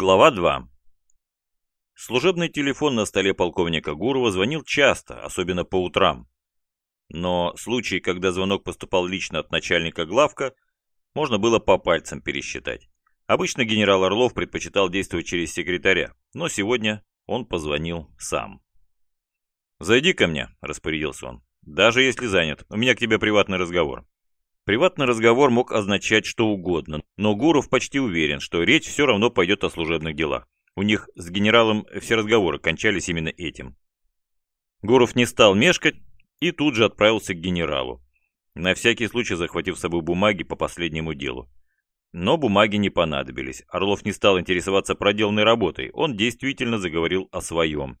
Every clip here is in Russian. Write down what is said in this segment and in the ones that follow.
Глава 2. Служебный телефон на столе полковника Гурова звонил часто, особенно по утрам. Но случаи, когда звонок поступал лично от начальника главка, можно было по пальцам пересчитать. Обычно генерал Орлов предпочитал действовать через секретаря, но сегодня он позвонил сам. «Зайди ко мне», – распорядился он. «Даже если занят, у меня к тебе приватный разговор». Приватный разговор мог означать что угодно, но Гуров почти уверен, что речь все равно пойдет о служебных делах. У них с генералом все разговоры кончались именно этим. Гуров не стал мешкать и тут же отправился к генералу, на всякий случай захватив с собой бумаги по последнему делу. Но бумаги не понадобились. Орлов не стал интересоваться проделанной работой, он действительно заговорил о своем.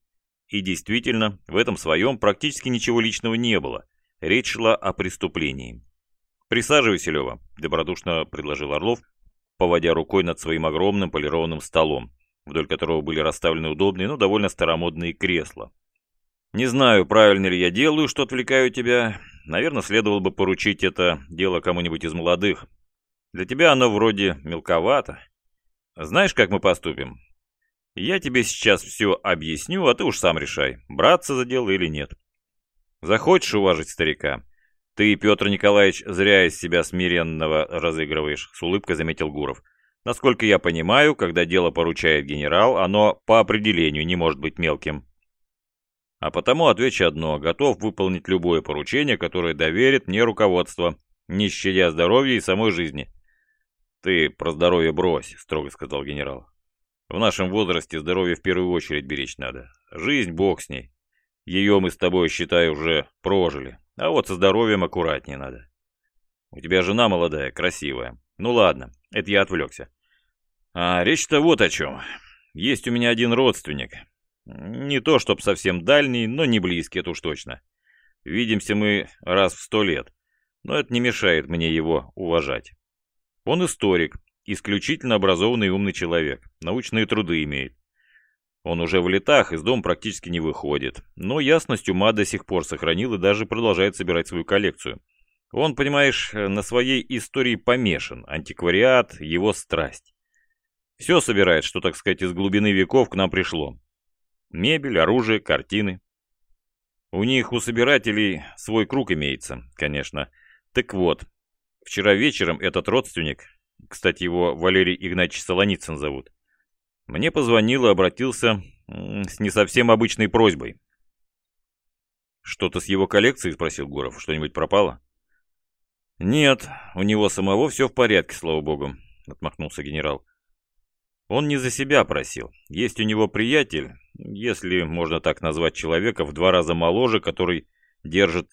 И действительно, в этом своем практически ничего личного не было. Речь шла о преступлении. «Присаживайся, Лева», – добродушно предложил Орлов, поводя рукой над своим огромным полированным столом, вдоль которого были расставлены удобные, но довольно старомодные кресла. «Не знаю, правильно ли я делаю, что отвлекаю тебя. Наверное, следовало бы поручить это дело кому-нибудь из молодых. Для тебя оно вроде мелковато. Знаешь, как мы поступим? Я тебе сейчас все объясню, а ты уж сам решай, браться за дело или нет. Захочешь уважить старика, «Ты, Петр Николаевич, зря из себя смиренного разыгрываешь», — с улыбкой заметил Гуров. «Насколько я понимаю, когда дело поручает генерал, оно по определению не может быть мелким». А потому отвечу одно, готов выполнить любое поручение, которое доверит мне руководство, не щадя здоровья и самой жизни. «Ты про здоровье брось», — строго сказал генерал. «В нашем возрасте здоровье в первую очередь беречь надо. Жизнь, бог с ней. Ее мы с тобой, считай, уже прожили. А вот со здоровьем аккуратнее надо. У тебя жена молодая, красивая. Ну ладно, это я отвлекся. А речь-то вот о чем. Есть у меня один родственник. Не то, чтоб совсем дальний, но не близкий, это уж точно. Видимся мы раз в сто лет, но это не мешает мне его уважать. Он историк, исключительно образованный и умный человек, научные труды имеет. Он уже в летах, из дома практически не выходит, но ясность ума до сих пор сохранил и даже продолжает собирать свою коллекцию. Он, понимаешь, на своей истории помешан, антиквариат, его страсть. Все собирает, что, так сказать, из глубины веков к нам пришло. Мебель, оружие, картины. У них, у собирателей, свой круг имеется, конечно. Так вот, вчера вечером этот родственник, кстати, его Валерий Игнатьевич Солоницын зовут, мне позвонил и обратился с не совсем обычной просьбой. «Что-то с его коллекцией?» – спросил Гуров. «Что-нибудь пропало?» «Нет, у него самого все в порядке, слава богу», – отмахнулся генерал. «Он не за себя просил. Есть у него приятель, если можно так назвать человека, в два раза моложе, который держит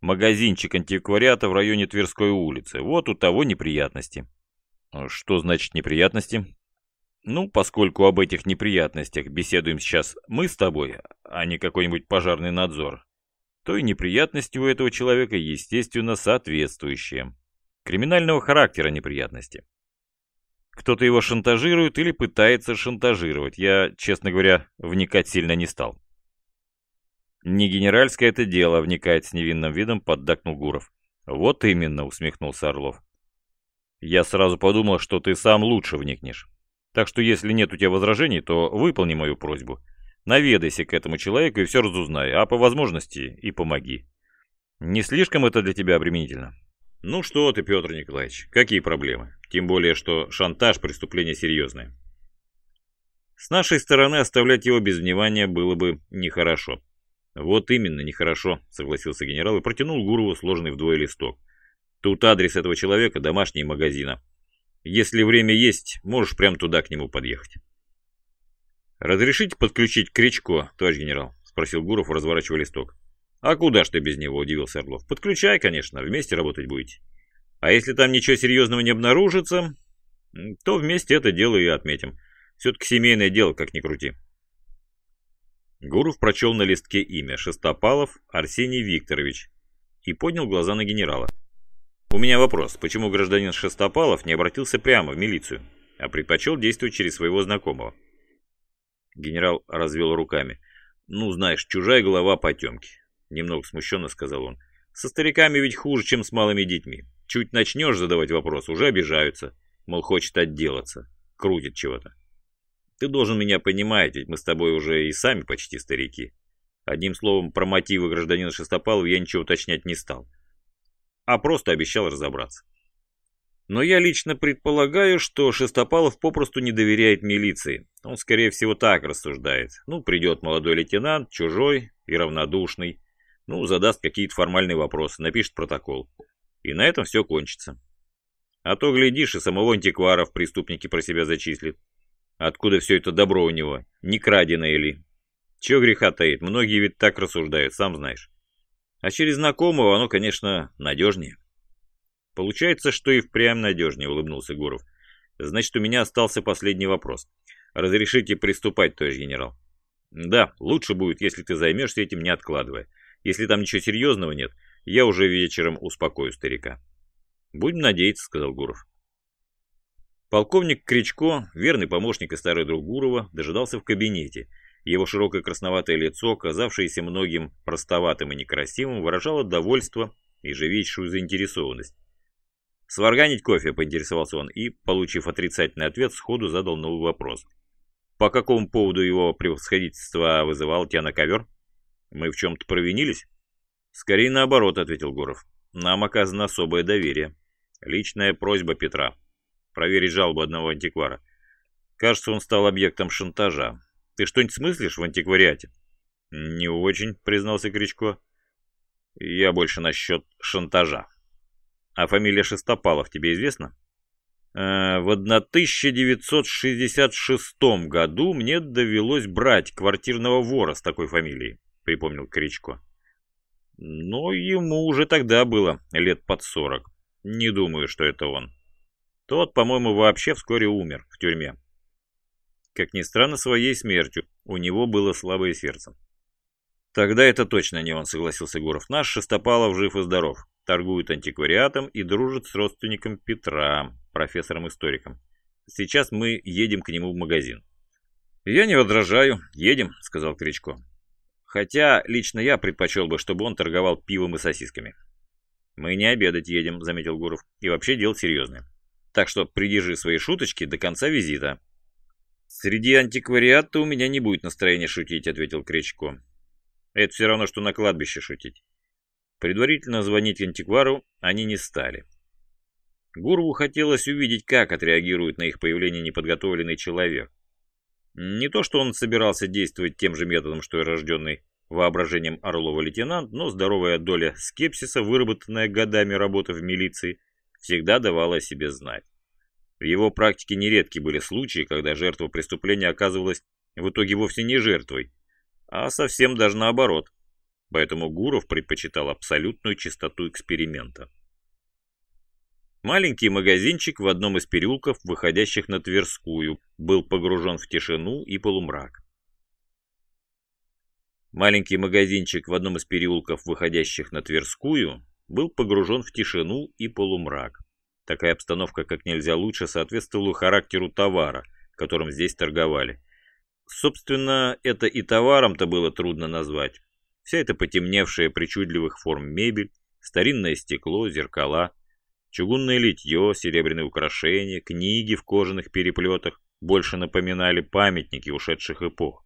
магазинчик антиквариата в районе Тверской улицы. Вот у того неприятности». «Что значит неприятности?» Ну, поскольку об этих неприятностях беседуем сейчас мы с тобой, а не какой-нибудь пожарный надзор, то и неприятности у этого человека, естественно, соответствующие. Криминального характера неприятности. Кто-то его шантажирует или пытается шантажировать. Я, честно говоря, вникать сильно не стал. Не генеральское это дело, вникает с невинным видом, поддакнул Гуров. Вот именно, усмехнулся Орлов. Я сразу подумал, что ты сам лучше вникнешь. Так что если нет у тебя возражений, то выполни мою просьбу. Наведайся к этому человеку и все разузнай, а по возможности и помоги. Не слишком это для тебя обременительно? Ну что ты, Петр Николаевич, какие проблемы? Тем более, что шантаж – преступление серьезное. С нашей стороны оставлять его без внимания было бы нехорошо. Вот именно, нехорошо, согласился генерал и протянул Гурову сложенный вдвое листок. Тут адрес этого человека, домашний магазина. Если время есть, можешь прямо туда к нему подъехать. «Разрешите подключить Кричко, товарищ генерал?» – спросил Гуров, разворачивая листок. «А куда ж ты без него?» – удивился Орлов. «Подключай, конечно, вместе работать будете. А если там ничего серьезного не обнаружится, то вместе это дело и отметим. Все-таки семейное дело, как ни крути». Гуров прочел на листке имя Шестопалов Арсений Викторович и поднял глаза на генерала. У меня вопрос, почему гражданин Шестопалов не обратился прямо в милицию, а предпочел действовать через своего знакомого? Генерал развел руками. Ну, знаешь, чужая голова потемки. Немного смущенно сказал он. Со стариками ведь хуже, чем с малыми детьми. Чуть начнешь задавать вопрос, уже обижаются. Мол, хочет отделаться. Крутит чего-то. Ты должен меня понимать, ведь мы с тобой уже и сами почти старики. Одним словом, про мотивы гражданина Шестопалова я ничего уточнять не стал, а просто обещал разобраться. Но я лично предполагаю, что Шестопалов попросту не доверяет милиции. Он, скорее всего, так рассуждает. Ну, придет молодой лейтенант, чужой и равнодушный. Ну, задаст какие-то формальные вопросы, напишет протокол. И на этом все кончится. А то, глядишь, и самого антиквара в преступники про себя зачислит. Откуда все это добро у него? Не краденое ли? Чего греха таит? Многие ведь так рассуждают, сам знаешь. А через знакомого оно, конечно, надежнее. Получается, что и впрямь надежнее, улыбнулся Гуров. Значит, у меня остался последний вопрос. Разрешите приступать, товарищ генерал? Да, лучше будет, если ты займешься этим, не откладывая. Если там ничего серьезного нет, я уже вечером успокою старика. Будем надеяться, сказал Гуров. Полковник Кричко, верный помощник и старый друг Гурова, дожидался в кабинете. Его широкое красноватое лицо, казавшееся многим простоватым и некрасивым, выражало довольство и живейшую заинтересованность. «Сварганить кофе?» – поинтересовался он и, получив отрицательный ответ, сходу задал новый вопрос. «По какому поводу его превосходительство вызывал тебя на ковер? Мы в чем-то провинились?» «Скорее наоборот», – ответил Гуров. «Нам оказано особое доверие. Личная просьба Петра проверить жалобу одного антиквара. Кажется, он стал объектом шантажа. Ты что-нибудь смыслишь в антиквариате? Не очень, признался Кричко. Я больше насчет шантажа. А фамилия Шестопалов тебе известна? Э, в 1966 году мне довелось брать квартирного вора с такой фамилией, припомнил Кричко. Но ему уже тогда было лет под сорок. Не думаю, что это он. Тот, по-моему, вообще вскоре умер в тюрьме. Как ни странно, своей смертью. У него было слабое сердце. Тогда это точно не он, согласился Гуров. Наш Шестопалов жив и здоров. Торгует антиквариатом и дружит с родственником Петра, профессором-историком. Сейчас мы едем к нему в магазин. «Я не возражаю. Едем», — сказал Кричко. «Хотя лично я предпочел бы, чтобы он торговал пивом и сосисками». «Мы не обедать едем», — заметил Гуров. «И вообще дело серьезное». Так что придержи свои шуточки до конца визита. Среди антиквариата у меня не будет настроения шутить, ответил Кречко. Это все равно, что на кладбище шутить. Предварительно звонить антиквару они не стали. Гурову хотелось увидеть, как отреагирует на их появление неподготовленный человек. Не то, что он собирался действовать тем же методом, что и рожденный воображением Орлова лейтенант, но здоровая доля скепсиса, выработанная годами работы в милиции, всегда давала о себе знать. В его практике нередки были случаи, когда жертва преступления оказывалась в итоге вовсе не жертвой, а совсем даже наоборот. Поэтому Гуров предпочитал абсолютную чистоту эксперимента. Маленький магазинчик в одном из переулков, выходящих на Тверскую, был погружен в тишину и полумрак. Маленький магазинчик в одном из переулков, выходящих на Тверскую, был погружен в тишину и полумрак. Такая обстановка как нельзя лучше соответствовала характеру товара, которым здесь торговали. Собственно, это и товаром-то было трудно назвать. Вся эта потемневшая причудливых форм мебель, старинное стекло, зеркала, чугунное литье, серебряные украшения, книги в кожаных переплетах больше напоминали памятники ушедших эпох.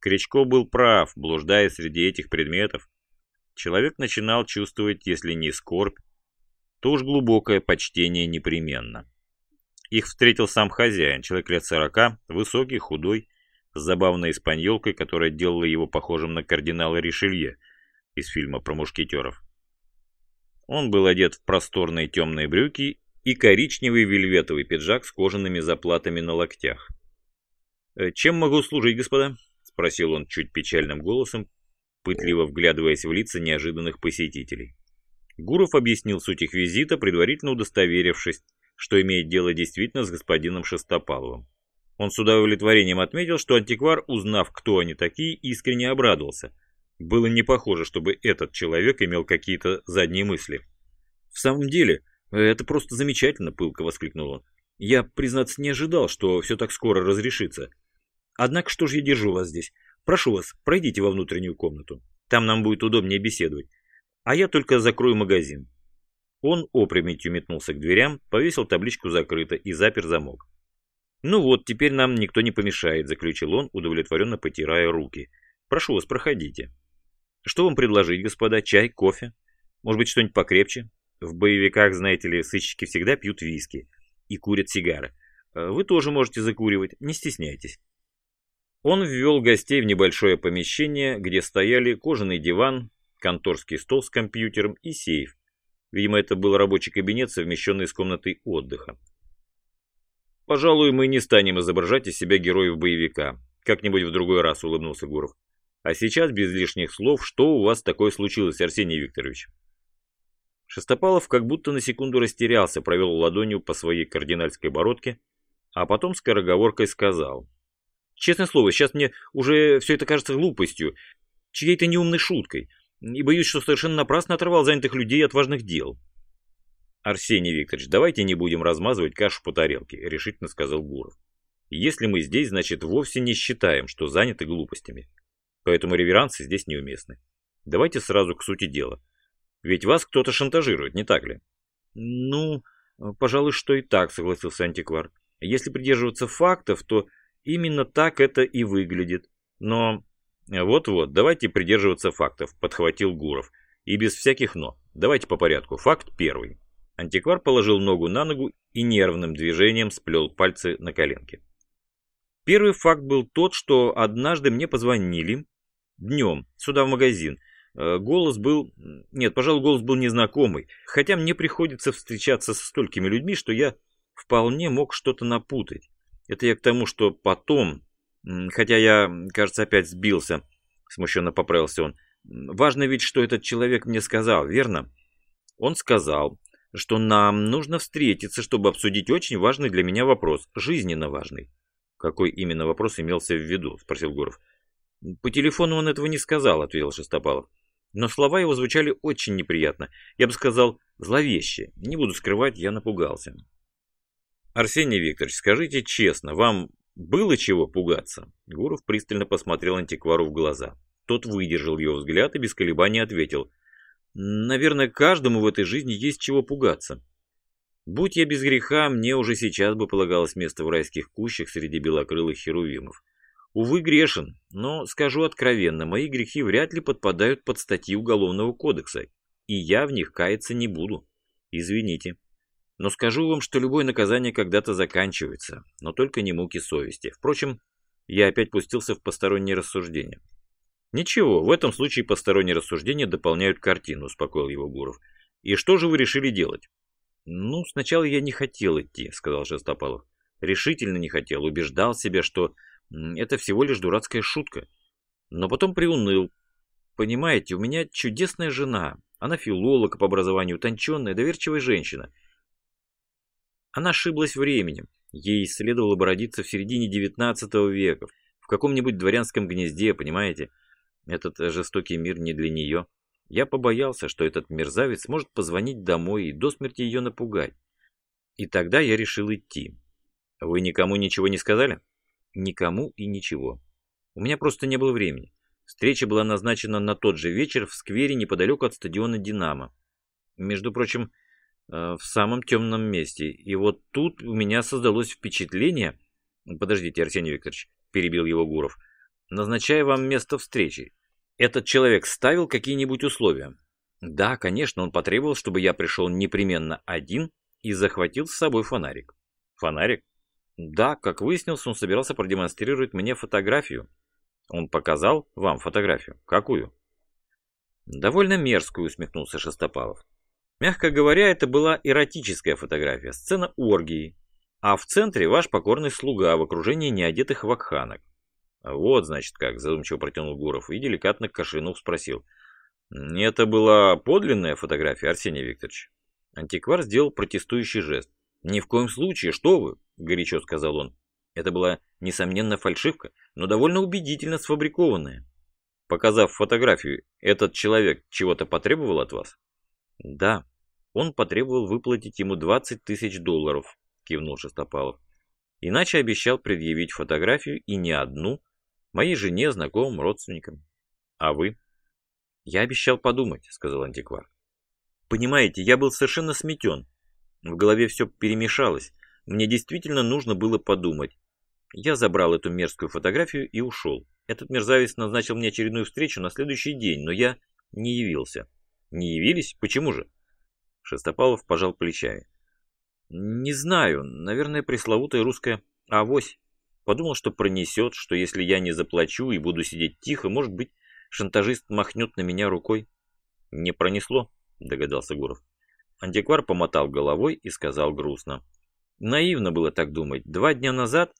Кричко был прав, блуждая среди этих предметов, человек начинал чувствовать, если не скорбь, то уж глубокое почтение непременно. Их встретил сам хозяин, человек лет сорока, высокий, худой, с забавной испаньолкой, которая делала его похожим на кардинала Ришелье из фильма про мушкетеров. Он был одет в просторные темные брюки и коричневый вельветовый пиджак с кожаными заплатами на локтях. «Э, «Чем могу служить, господа?» — спросил он чуть печальным голосом, пытливо вглядываясь в лица неожиданных посетителей. Гуров объяснил суть их визита, предварительно удостоверившись, что имеет дело действительно с господином Шестопаловым. Он с удовлетворением отметил, что антиквар, узнав, кто они такие, искренне обрадовался. Было не похоже, чтобы этот человек имел какие-то задние мысли. «В самом деле, это просто замечательно», — пылко воскликнул он. «Я, признаться, не ожидал, что все так скоро разрешится. Однако что же я держу вас здесь? Прошу вас, пройдите во внутреннюю комнату. Там нам будет удобнее беседовать. А я только закрою магазин. Он опрометью метнулся к дверям, повесил табличку «Закрыто» и запер замок. «Ну вот, теперь нам никто не помешает», – заключил он, удовлетворенно потирая руки. «Прошу вас, проходите». «Что вам предложить, господа? Чай, кофе? Может быть, что-нибудь покрепче? В боевиках, знаете ли, сыщики всегда пьют виски и курят сигары. Э, вы тоже можете закуривать, не стесняйтесь». Он ввел гостей в небольшое помещение, где стояли кожаный диван, конторский стол с компьютером и сейф. Видимо, это был рабочий кабинет, совмещенный с комнатой отдыха. «Пожалуй, мы не станем изображать из себя героев боевика. Как-нибудь в другой раз», — улыбнулся Гуров. «А сейчас, без лишних слов, что у вас такое случилось, Арсений Викторович?» Шестопалов как будто на секунду растерялся, провел ладонью по своей кардинальской бородке, а потом скороговоркой сказал. «Честное слово, сейчас мне уже все это кажется глупостью, чьей-то неумной шуткой, и боюсь, что совершенно напрасно оторвал занятых людей от важных дел». «Арсений Викторович, давайте не будем размазывать кашу по тарелке», – решительно сказал Гуров. «Если мы здесь, значит, вовсе не считаем, что заняты глупостями. Поэтому реверансы здесь неуместны. Давайте сразу к сути дела. Ведь вас кто-то шантажирует, не так ли?» «Ну, пожалуй, что и так», – согласился антиквар. «Если придерживаться фактов, то именно так это и выглядит. Но...» «Вот-вот, давайте придерживаться фактов», – подхватил Гуров. «И без всяких «но». Давайте по порядку. Факт первый. Антиквар положил ногу на ногу и нервным движением сплел пальцы на коленке. Первый факт был тот, что однажды мне позвонили днем сюда в магазин. Э, голос был... Нет, пожалуй, голос был незнакомый. Хотя мне приходится встречаться со столькими людьми, что я вполне мог что-то напутать. Это я к тому, что потом... Хотя я, кажется, опять сбился. Смущенно поправился он. Важно ведь, что этот человек мне сказал, верно? Он сказал, что нам нужно встретиться, чтобы обсудить очень важный для меня вопрос, жизненно важный. Какой именно вопрос имелся в виду, спросил Гуров. По телефону он этого не сказал, ответил Шестопалов. Но слова его звучали очень неприятно. Я бы сказал, зловеще. Не буду скрывать, я напугался. Арсений Викторович, скажите честно, вам было чего пугаться? Гуров пристально посмотрел антиквару в глаза. Тот выдержал его взгляд и без колебаний ответил. Наверное, каждому в этой жизни есть чего пугаться. Будь я без греха, мне уже сейчас бы полагалось место в райских кущах среди белокрылых херувимов. Увы, грешен, но, скажу откровенно, мои грехи вряд ли подпадают под статьи Уголовного кодекса, и я в них каяться не буду. Извините. Но скажу вам, что любое наказание когда-то заканчивается, но только не муки совести. Впрочем, я опять пустился в посторонние рассуждения. «Ничего, в этом случае посторонние рассуждения дополняют картину», – успокоил его Гуров. «И что же вы решили делать?» «Ну, сначала я не хотел идти», – сказал Шестопалов. «Решительно не хотел, убеждал себя, что это всего лишь дурацкая шутка. Но потом приуныл. Понимаете, у меня чудесная жена. Она филолог по образованию, утонченная, доверчивая женщина. Она ошиблась временем. Ей следовало бы родиться в середине XIX века, в каком-нибудь дворянском гнезде, понимаете?» Этот жестокий мир не для нее. Я побоялся, что этот мерзавец может позвонить домой и до смерти ее напугать. И тогда я решил идти. Вы никому ничего не сказали? Никому и ничего. У меня просто не было времени. Встреча была назначена на тот же вечер в сквере неподалеку от стадиона «Динамо». Между прочим, э, в самом темном месте. И вот тут у меня создалось впечатление... Подождите, Арсений Викторович, перебил его Гуров назначая вам место встречи. Этот человек ставил какие-нибудь условия? Да, конечно, он потребовал, чтобы я пришел непременно один и захватил с собой фонарик. Фонарик? Да, как выяснилось, он собирался продемонстрировать мне фотографию. Он показал вам фотографию. Какую? Довольно мерзкую, усмехнулся Шестопалов. Мягко говоря, это была эротическая фотография, сцена оргии. А в центре ваш покорный слуга в окружении неодетых вакханок. «Вот, значит, как», – задумчиво протянул Гуров и деликатно кашлянув спросил. «Это была подлинная фотография, Арсений Викторович?» Антиквар сделал протестующий жест. «Ни в коем случае, что вы!» – горячо сказал он. Это была, несомненно, фальшивка, но довольно убедительно сфабрикованная. Показав фотографию, этот человек чего-то потребовал от вас? Да, он потребовал выплатить ему 20 тысяч долларов, кивнул Шестопалов. Иначе обещал предъявить фотографию и не одну, Моей жене, знакомым, родственникам. А вы? Я обещал подумать, сказал антиквар. Понимаете, я был совершенно сметен. В голове все перемешалось. мне действительно нужно было подумать. Я забрал эту мерзкую фотографию и ушел. Этот мерзавец назначил мне очередную встречу на следующий день, но я не явился. Не явились? Почему же? Шестопалов пожал плечами. Не знаю, наверное, пресловутая русская авось. Подумал, что пронесет, что если я не заплачу и буду сидеть тихо, может быть, шантажист махнет на меня рукой. Не пронесло, догадался Гуров. Антиквар помотал головой и сказал грустно. Наивно было так думать. Два дня назад,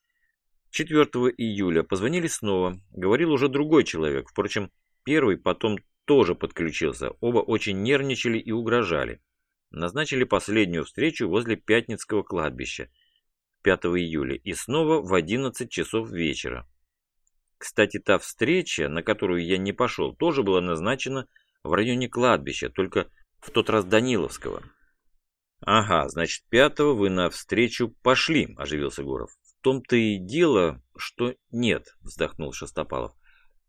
4 июля, позвонили снова. Говорил уже другой человек. Впрочем, первый потом тоже подключился. Оба очень нервничали и угрожали. Назначили последнюю встречу возле Пятницкого кладбища 5 июля и снова в 11 часов вечера. Кстати, та встреча, на которую я не пошел, тоже была назначена в районе кладбища, только в тот раз Даниловского. «Ага, значит, пятого вы на встречу пошли», – оживился Гуров. «В том-то и дело, что нет», – вздохнул Шестопалов.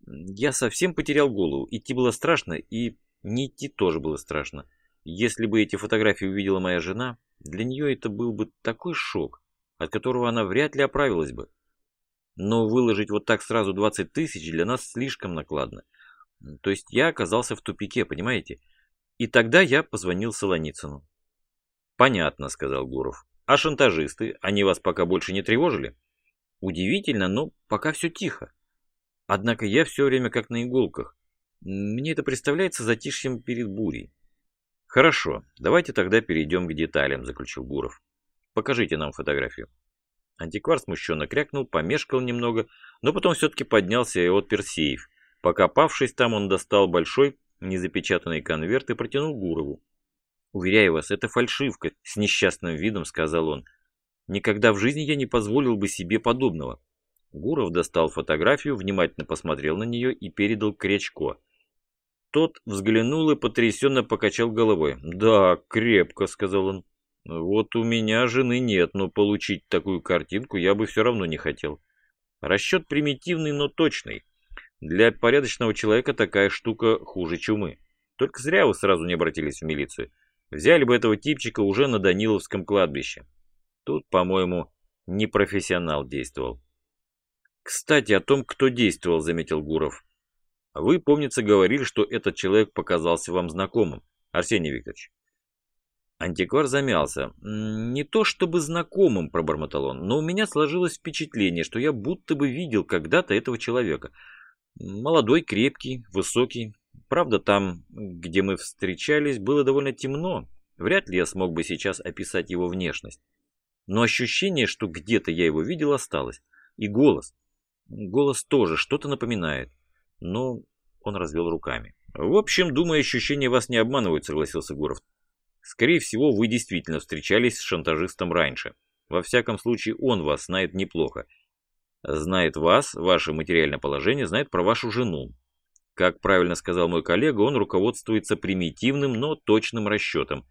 «Я совсем потерял голову. Идти было страшно, и не идти тоже было страшно. Если бы эти фотографии увидела моя жена, для нее это был бы такой шок, от которого она вряд ли оправилась бы. Но выложить вот так сразу 20 тысяч для нас слишком накладно. То есть я оказался в тупике, понимаете? И тогда я позвонил Солоницыну. «Понятно», — сказал Гуров. «А шантажисты, они вас пока больше не тревожили?» «Удивительно, но пока все тихо. Однако я все время как на иголках. Мне это представляется затишьем перед бурей». «Хорошо, давайте тогда перейдем к деталям», — заключил Гуров. «Покажите нам фотографию». Антиквар смущенно крякнул, помешкал немного, но потом все-таки поднялся и отпер сейф. Покопавшись там, он достал большой, незапечатанный конверт и протянул Гурову. «Уверяю вас, это фальшивка», — с несчастным видом сказал он. «Никогда в жизни я не позволил бы себе подобного». Гуров достал фотографию, внимательно посмотрел на нее и передал Крячко. Тот взглянул и потрясенно покачал головой. «Да, крепко», — сказал он. Вот у меня жены нет, но получить такую картинку я бы все равно не хотел. Расчет примитивный, но точный. Для порядочного человека такая штука хуже чумы. Только зря вы сразу не обратились в милицию. Взяли бы этого типчика уже на Даниловском кладбище. Тут, по-моему, не профессионал действовал. Кстати, о том, кто действовал, заметил Гуров. Вы, помнится, говорили, что этот человек показался вам знакомым, Арсений Викторович. Антиквар замялся. «Не то чтобы знакомым», – пробормотал он, – «но у меня сложилось впечатление, что я будто бы видел когда-то этого человека. Молодой, крепкий, высокий. Правда, там, где мы встречались, было довольно темно. Вряд ли я смог бы сейчас описать его внешность. Но ощущение, что где-то я его видел, осталось. И голос. Голос тоже что-то напоминает. Но он развел руками. «В общем, думаю, ощущения вас не обманывают», – согласился Гуров. Скорее всего, вы действительно встречались с шантажистом раньше. Во всяком случае, он вас знает неплохо. Знает вас, ваше материальное положение, знает про вашу жену. Как правильно сказал мой коллега, он руководствуется примитивным, но точным расчетом.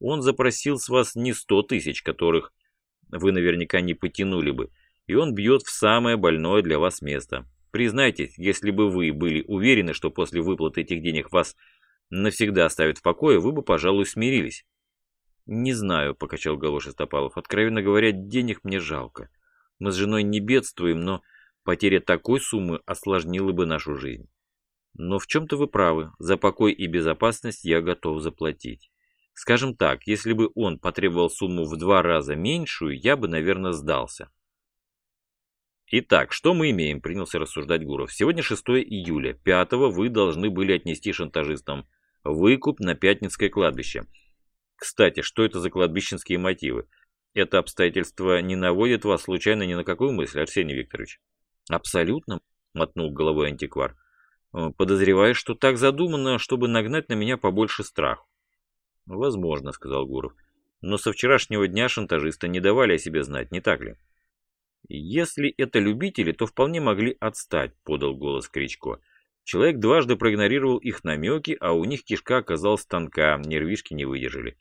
Он запросил с вас не 100 тысяч, которых вы наверняка не потянули бы, и он бьет в самое больное для вас место. Признайтесь, если бы вы были уверены, что после выплаты этих денег вас навсегда оставит в покое, вы бы, пожалуй, смирились. Не знаю, покачал головой Шестопалов. Откровенно говоря, денег мне жалко. Мы с женой не бедствуем, но потеря такой суммы осложнила бы нашу жизнь. Но в чем-то вы правы, за покой и безопасность я готов заплатить. Скажем так, если бы он потребовал сумму в два раза меньшую, я бы, наверное, сдался. Итак, что мы имеем, принялся рассуждать Гуров. Сегодня 6 июля, 5 вы должны были отнести шантажистам Выкуп на Пятницкое кладбище. Кстати, что это за кладбищенские мотивы? Это обстоятельство не наводит вас случайно ни на какую мысль, Арсений Викторович? Абсолютно, мотнул головой антиквар. «Э, Подозреваю, что так задумано, чтобы нагнать на меня побольше страх. Возможно, сказал Гуров. Но со вчерашнего дня шантажисты не давали о себе знать, не так ли? Если это любители, то вполне могли отстать, подал голос Кричко. Человек дважды проигнорировал их намеки, а у них кишка оказалась тонка, нервишки не выдержали.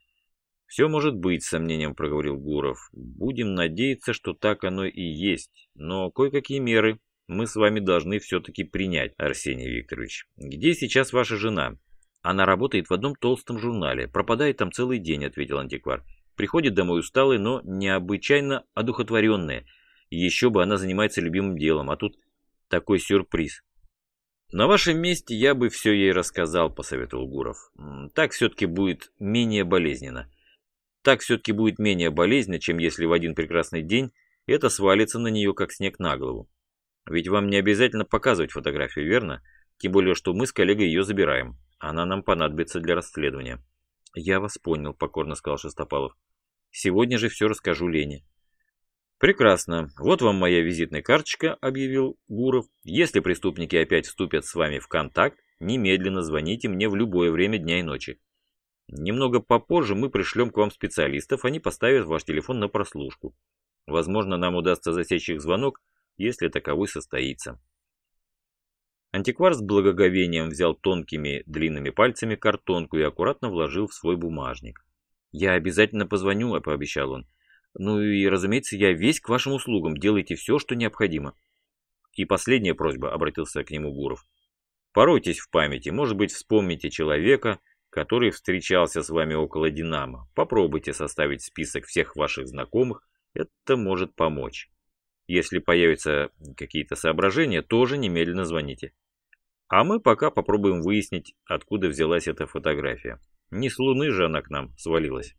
«Все может быть», — с сомнением проговорил Гуров. «Будем надеяться, что так оно и есть. Но кое-какие меры мы с вами должны все-таки принять, Арсений Викторович. Где сейчас ваша жена?» «Она работает в одном толстом журнале. Пропадает там целый день», — ответил антиквар. приходит домой усталой, но необычайно одухотворенная. Еще бы она занимается любимым делом, а тут такой сюрприз. «На вашем месте я бы все ей рассказал», – посоветовал Гуров. «Так все-таки будет менее болезненно. Так все-таки будет менее болезненно, чем если в один прекрасный день это свалится на нее, как снег на голову. Ведь вам не обязательно показывать фотографию, верно? Тем более, что мы с коллегой ее забираем. Она нам понадобится для расследования». «Я вас понял», – покорно сказал Шестопалов. «Сегодня же все расскажу Лене». «Прекрасно. Вот вам моя визитная карточка», – объявил Гуров. «Если преступники опять вступят с вами в контакт, немедленно звоните мне в любое время дня и ночи. Немного попозже мы пришлем к вам специалистов, они поставят ваш телефон на прослушку. Возможно, нам удастся засечь их звонок, если таковой состоится». Антиквар с благоговением взял тонкими длинными пальцами картонку и аккуратно вложил в свой бумажник. «Я обязательно позвоню», – пообещал он. Ну и, разумеется, я весь к вашим услугам. Делайте все, что необходимо. И последняя просьба, обратился к нему Гуров. Поройтесь в памяти, может быть, вспомните человека, который встречался с вами около Динамо. Попробуйте составить список всех ваших знакомых, это может помочь. Если появятся какие-то соображения, тоже немедленно звоните. А мы пока попробуем выяснить, откуда взялась эта фотография. Не с Луны же она к нам свалилась.